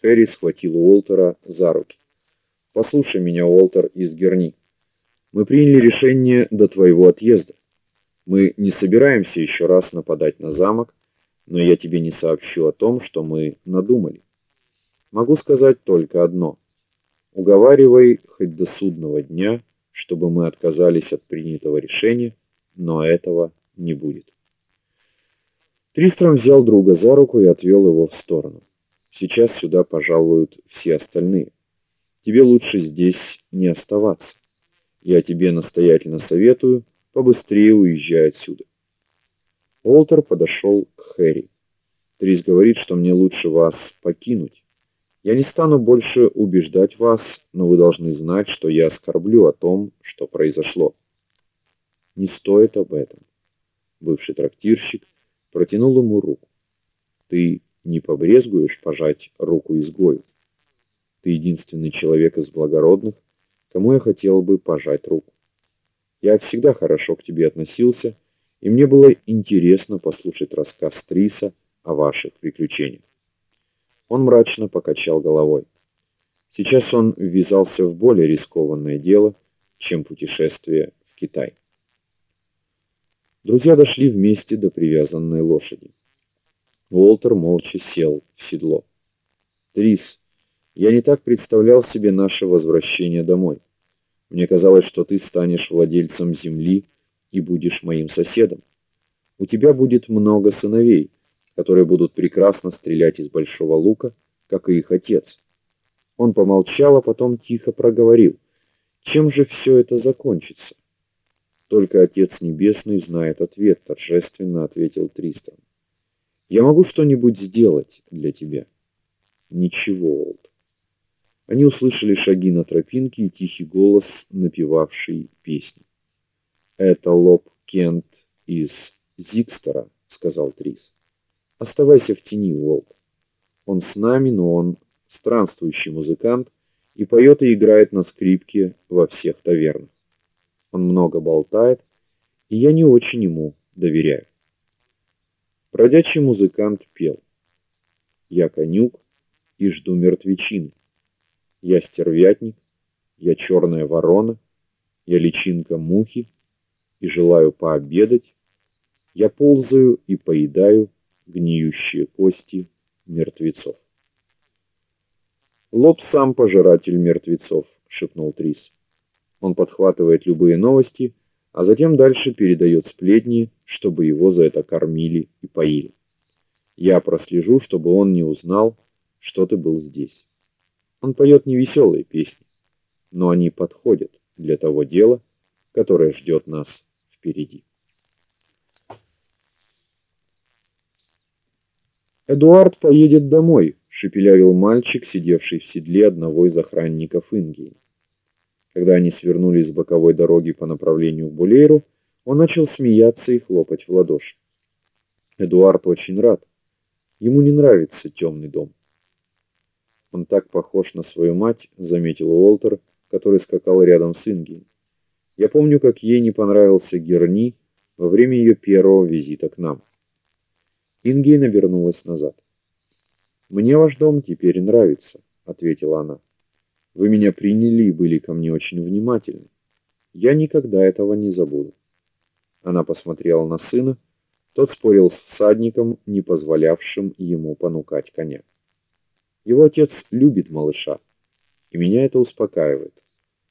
Хэри схватил Уолтера за руки. Послушай меня, Уолтер из Герни. Мы приняли решение до твоего отъезда. Мы не собираемся еще раз нападать на замок, но я тебе не сообщу о том, что мы надумали. Могу сказать только одно: уговаривай хоть до судного дня, чтобы мы отказались от принятого решения, но этого не будет. Тристром взял друга за руку и отвел его в сторону. Сейчас сюда пожалуют все остальные. Тебе лучше здесь не оставаться. Я тебе настоятельно советую побыстрее уезжай отсюда. Уолтер подошел к Хэри. Трис говорит, что мне лучше вас покинуть. Я не стану больше убеждать вас, но вы должны знать, что я оскорблю о том, что произошло. Не стоит об этом. Бывший трактирщик протянул ему руку. Ты не побрезгуешь пожать руку изгою? Ты единственный человек из благородных, кому я хотел бы пожать руку. Я всегда хорошо к тебе относился и мне было интересно послушать рассказ Триса о ваших приключениях. Он мрачно покачал головой. Сейчас он ввязался в более рискованное дело, чем путешествие в Китай. Друзья дошли вместе до привязанной лошади. Уолтер молча сел в седло. Трис, я не так представлял себе наше возвращение домой. Мне казалось, что ты станешь владельцем земли и будешь моим соседом. У тебя будет много сыновей, которые будут прекрасно стрелять из большого лука, как и их отец. Он помолчал, а потом тихо проговорил: "Чем же все это закончится?" Только Отец Небесный знает ответ, торжественно ответил Тристан. Я могу что-нибудь сделать для тебя? Ничего, Олд. Они услышали шаги на тропинке и тихий голос, напевавший песню. Это Лоб Кент из Зикстера, сказал Трис. Оставайся в тени, Волк. Он с нами, но он странствующий музыкант и поет и играет на скрипке во всех тавернах. Он много болтает, и я не очень ему доверяю. Бродячий музыкант пел: Я конюк и жду мертвечины. Я стервятник, я черная ворона, я личинка мухи и желаю пообедать, я ползаю и поедаю гниющие кости мертвецов. Лоб сам пожиратель мертвецов, шепнул Трис. Он подхватывает любые новости, а затем дальше передает сплетни, чтобы его за это кормили и поили. Я прослежу, чтобы он не узнал, что ты был здесь. Он поет невеселые песни, но они подходят для того дела, которое ждет нас впереди. Эдуард поедет домой, шепелявил мальчик, сидевший в седле одного из охранников Ингии. Когда они свернули с боковой дороги по направлению к Булейру, он начал смеяться и хлопать в ладоши. Эдуард очень рад. Ему не нравится темный дом. Он так похож на свою мать, заметил Уолтер, который скакал рядом с Ингией. Я помню, как ей не понравился Герни во время ее первого визита к нам. Ингия набернулась назад. Мне ваш дом теперь нравится, ответила она. Вы меня приняли и были ко мне очень внимательны. Я никогда этого не забуду. Она посмотрела на сына. Тот спорил с всадником, не позволявшим ему понукать коня. Его отец любит малыша, и меня это успокаивает.